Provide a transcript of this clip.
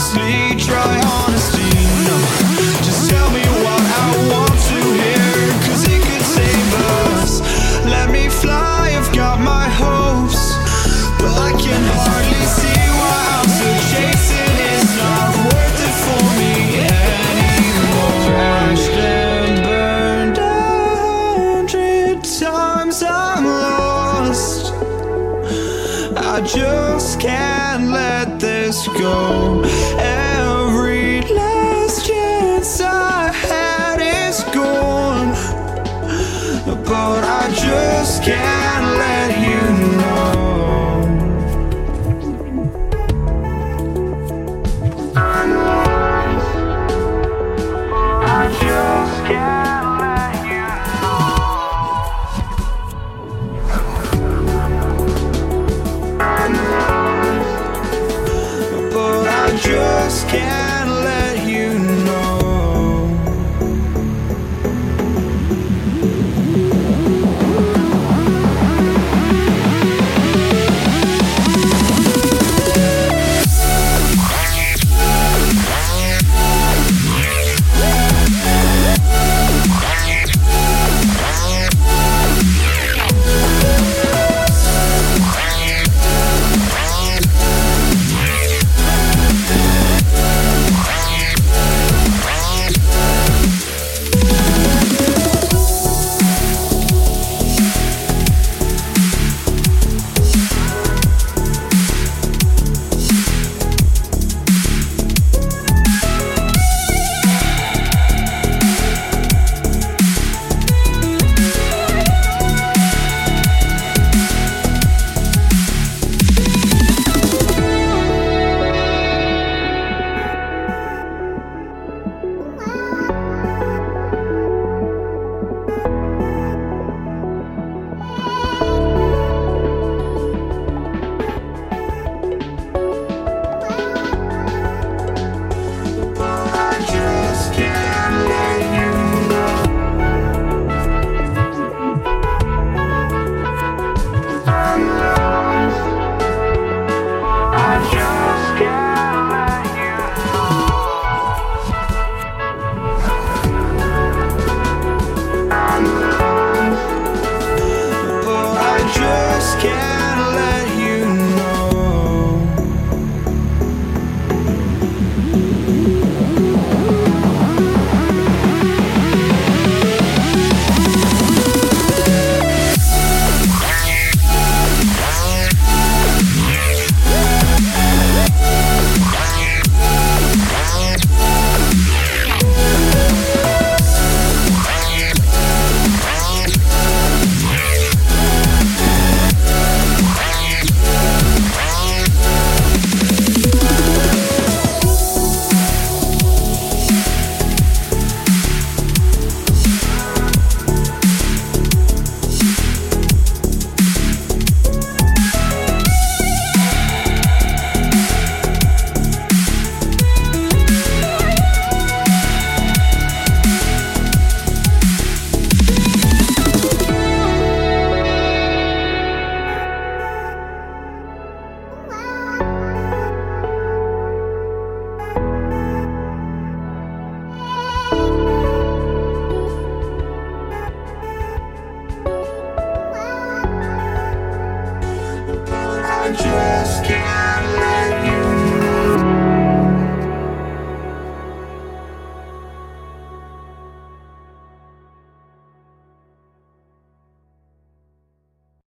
honestly, try honesty. Just tell me what I want to it could save us. Let me fly, I've got my hopes, but I can hardly see why I'm still chasing. It's not worth it for me anymore. Crashed and burned a hundred times, I'm lost. I just can't let this go just can't Just.